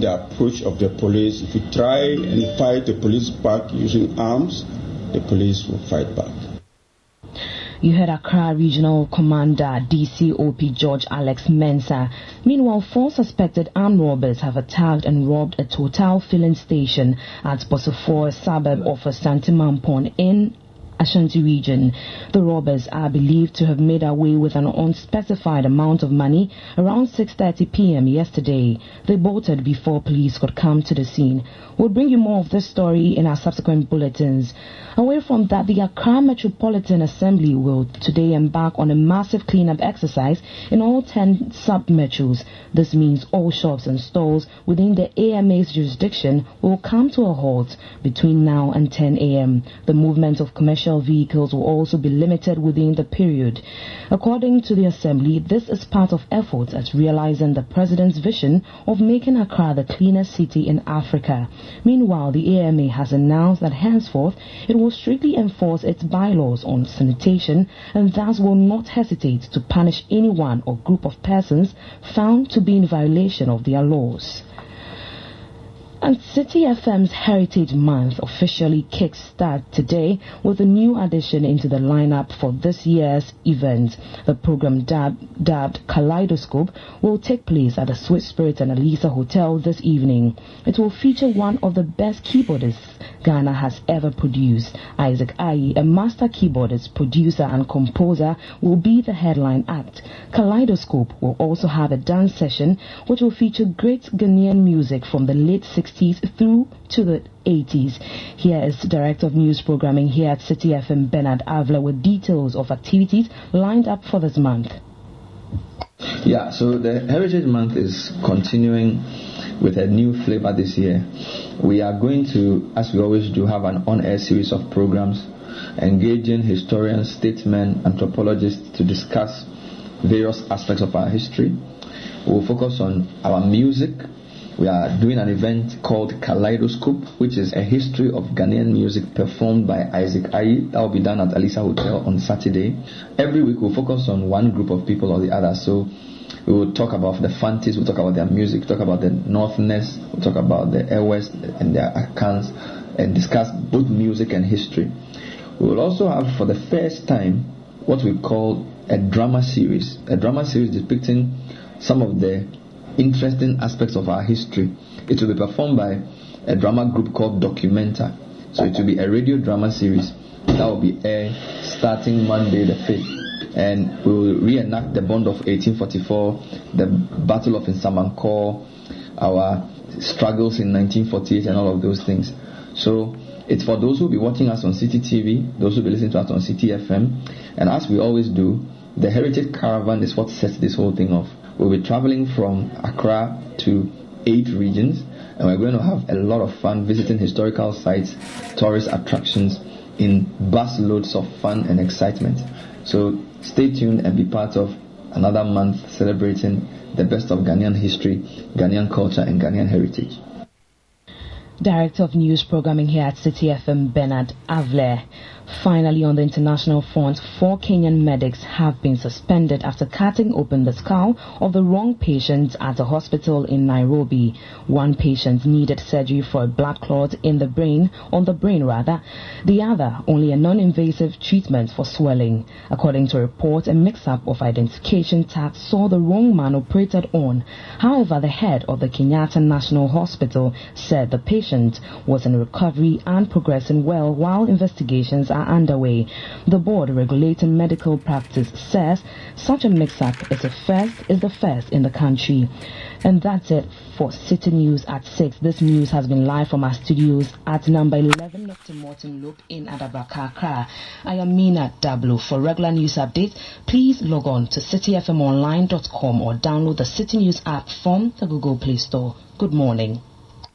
the approach of the police. If you try and fight the police back using arms, the police will fight back. You heard Accra Regional Commander DCOP George Alex Mensah. Meanwhile, four suspected armed robbers have attacked and robbed a Total filling station at Bosafor, suburb of Asante Mampong in Ashanti region. The robbers are believed to have made away with an unspecified amount of money around 6.30 p.m. yesterday. They bolted before police could come to the scene. We'll bring you more of this story in our subsequent bulletins. Away from that, the Accra Metropolitan Assembly will today embark on a massive cleanup exercise in all 10 sub-metros. This means all shops and stores within the AMA's jurisdiction will come to a halt between now and 10 a.m. The movement of commercial vehicles will also be limited within the period. According to the Assembly, this is part of efforts at realizing the President's vision of making Accra the cleanest city in Africa. Meanwhile, the AMA has announced that henceforth it will strictly enforce its bylaws on sanitation and thus will not hesitate to punish anyone or group of persons found to be in violation of their laws. And Citi FM's Heritage Month officially kickstarts today with a new addition into the lineup for this year's event. The program dubbed, Kaleidoscope will take place at the Swiss Spirit and Alisa Hotel this evening. It will feature one of the best keyboardists Ghana has ever produced. Isaac Ayi, a master keyboardist, producer and composer, will be the headline act. Kaleidoscope will also have a dance session which will feature great Ghanaian music from the late 60s through to the 80s. Here is Director of News Programming here at Citi FM, Bernard Avle, with details of activities lined up for this month. Yeah, so the Heritage Month is continuing with a new flavor this year. We are going to, as we always do, have an on air series of programs engaging historians, statesmen, anthropologists to discuss various aspects of our history. We'll focus on our music. We are doing an event called Kaleidoscope, which is a history of Ghanaian music performed by Isaac Ayi. That will be done at Alisa Hotel on Saturday. Every week we'll focus on one group of people or the other. So we will talk about the Fantis, we'll talk about their music, talk about the Northness, we'll talk about the Air West and their accounts, and discuss both music and history. We will also have, for the first time, what we call a drama series, a drama series depicting some of the interesting aspects of our history. It will be performed by a drama group called Documenta. So it will be a radio drama series that will be aired starting Monday the 5th. And we will reenact the Bond of 1844, the Battle of Insamankor, our struggles in 1948, and all of those things. So it's for those who will be watching us on Citi TV, those who will be listening to us on Citi FM. And as we always do, the Heritage Caravan is what sets this whole thing off. We'll be traveling from Accra to eight regions, and we're going to have a lot of fun visiting historical sites, tourist attractions in bus loads of fun and excitement. So stay tuned and be part of another month celebrating the best of Ghanaian history, Ghanaian culture, and Ghanaian heritage. Director of News Programming here at Citi FM, Bernard Avle. Finally, on the international front, four Kenyan medics have been suspended after cutting open the skull of the wrong patient at a hospital in Nairobi. One patient needed surgery for a blood clot in the brain, on the brain rather. The other, only a non-invasive treatment for swelling. According to a report, a mix-up of identification tags saw the wrong man operated on. However, the head of the Kenyatta National Hospital said the patient was in recovery and progressing well while investigations are underway. The board regulating medical practice says such a mix-up is the first is the first in the country. And that's it for Citi News at 6. This news has been live from our studios at number 11 Dr. Morton Loop in Adabraka. I am Mina Dablo. For regular news updates, please log on to citifmonline.com or download the Citi News app from the Google Play Store. Good morning.